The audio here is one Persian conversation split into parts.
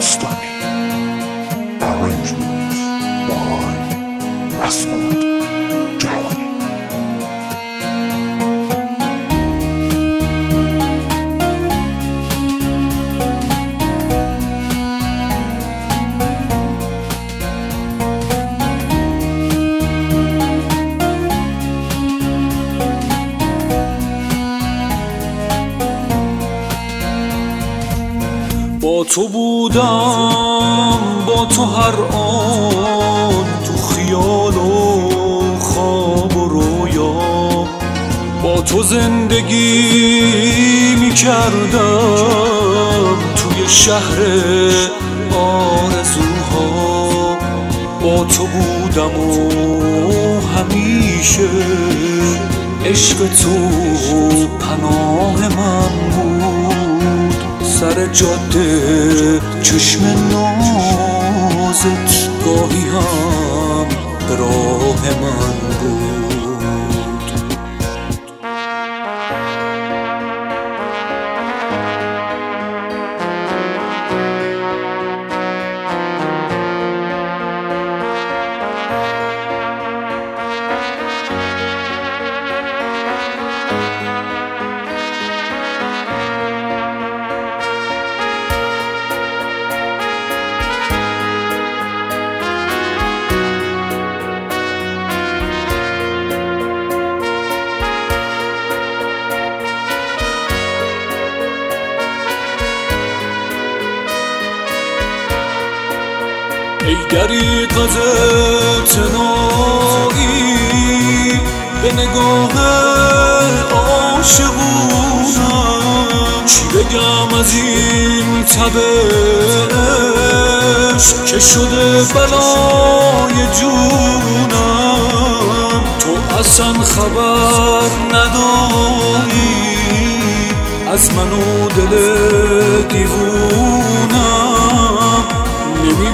slimy. Arrangement. تو بودم با تو هر آن تو خیال و خواب و رویا. با تو زندگی می کردم توی شهر آرزوها. با تو بودم و همیشه عشق تو پناه من بود. سر جاده چشم نازت گاهی هم راه من ای دریق از تنایی به نگاه عاشقونم. چی بگم از این تبش که شده بلای جونم؟ تو اصلا خبر نداری. از من و دل دیوونم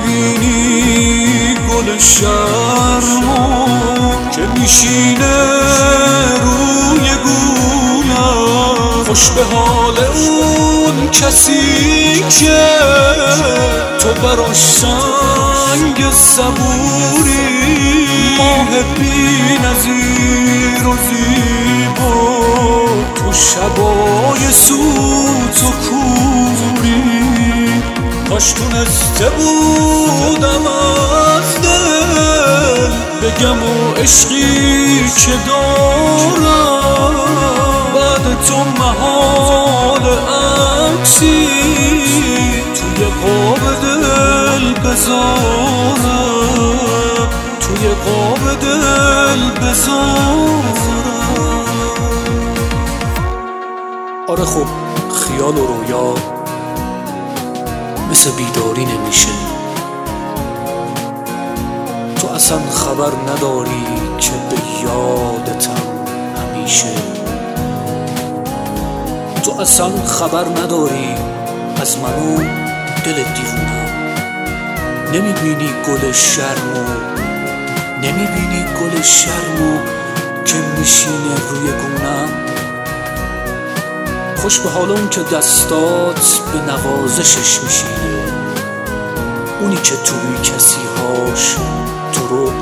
نمی‌بینی گل شرمو که میشینه روی گویم خوش به حال اون کسی که تو براش سنگ صبوری. ماه بی نظیر و زیبا تو شبای سوت و کوری کاش تونسته بودم از دل بگم و عشقی که دارم بعد تو محال عکسی توی قاب دل بذارم توی قاب دل بذارم آره خب خیال و رویا. مثل بیداری نمیشه. تو اصلا خبر نداری که به یادتم همیشه. تو اصلا خبر نداری از منو دل دیوونم نمی‌بینی گل شرمو نمی‌بینی گل شرمو که میشینه روی گونم. خوش به حال اون که دستات به نوازشش میشینه اونی که توی کسی هاش تو رو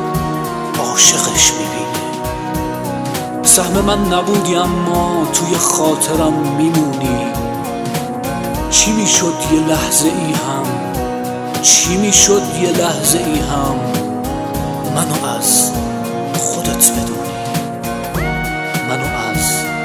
عاشقش می‌بینه سهم من نبودی اما توی خاطرم میمونی. چی می‌شد یه لحظه ای هم؟ چی می‌شد یه لحظه ای هم؟ منو از خودت بدونی. منو از